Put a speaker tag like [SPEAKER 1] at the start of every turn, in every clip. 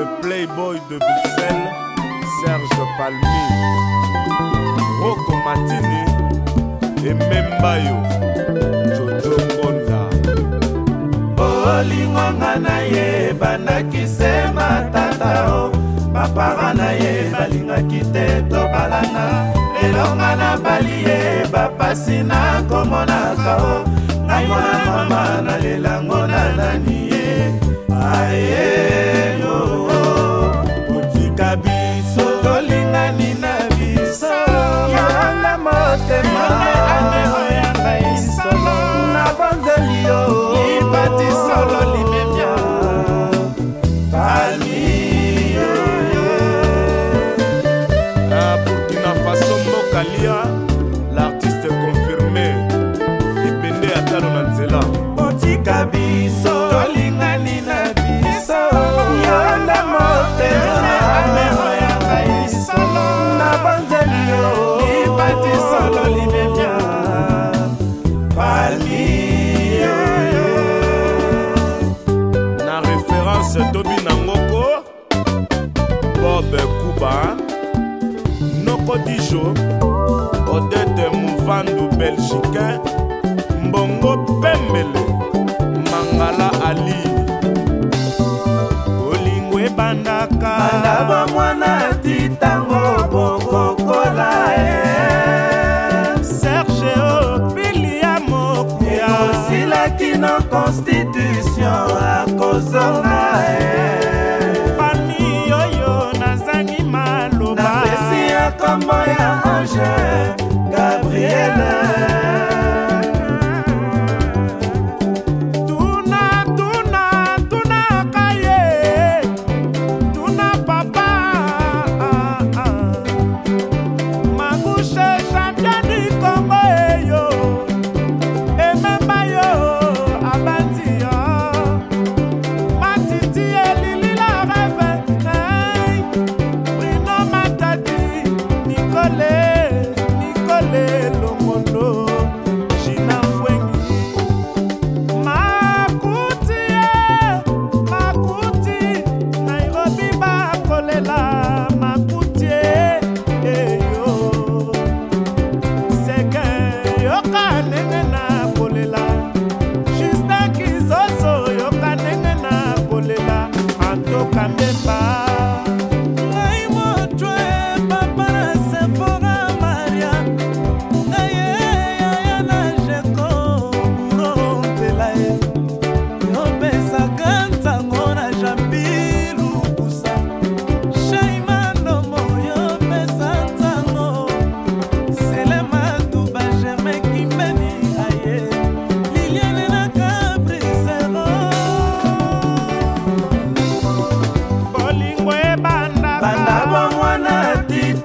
[SPEAKER 1] le playboy de Bruxelles, Serge Palmi, Rocco Matini et Membayo, Jojo
[SPEAKER 2] Mbonda. bolingwanga na ye ebandakise matata o bapara na ye balingaki te tobalanga lelonga na bali ye bapasi na komonaka o ngai mwana mama nalelango na nani ye aye yo
[SPEAKER 1] france tobi nangoko bob kuba nokodijo odete movandu belgicain mbongo
[SPEAKER 2] pembele mangala ali olingo ebandaka banda bomwana titango bokokola e serge opili ya mokuya osilaki no constitution akozonga volver.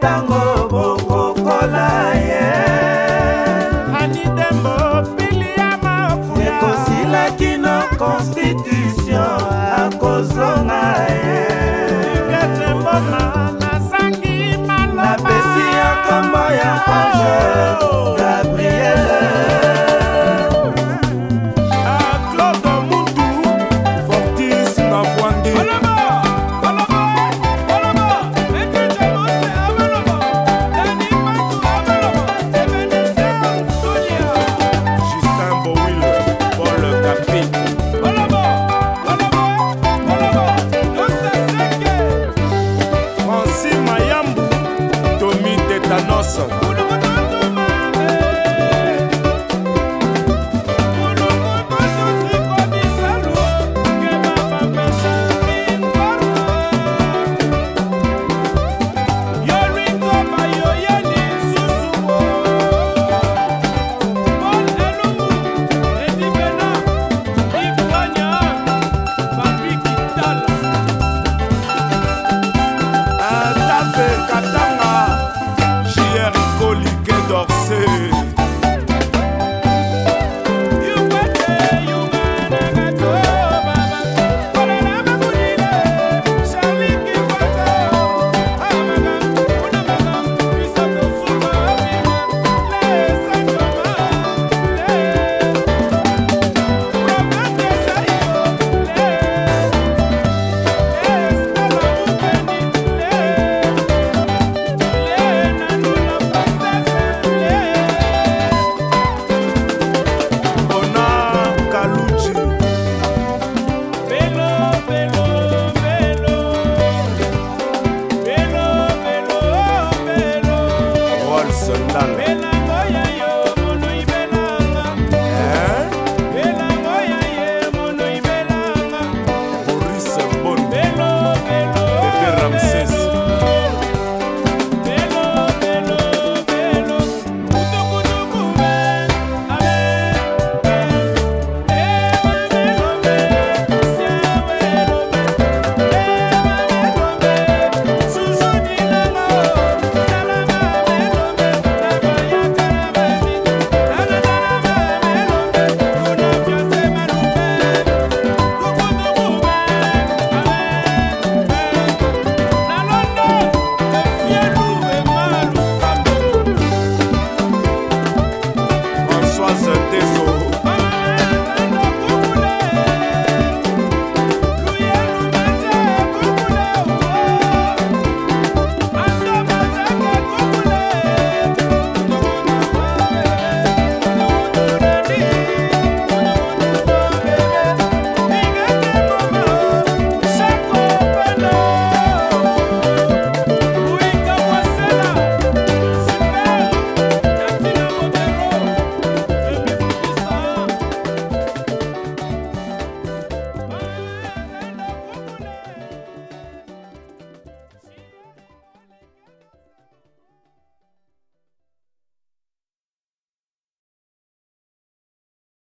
[SPEAKER 2] ntango bokokola ye anidembo pili ya mafuya ekosila kino constitue
[SPEAKER 1] Thanos